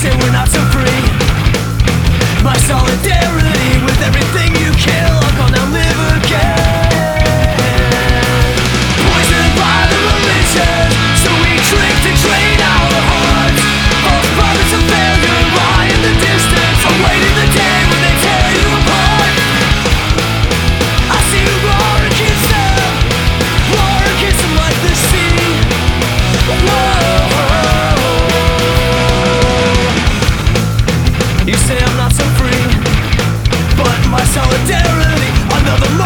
say we're not so free. My solidarity You say I'm not so free, but my solidarity, another.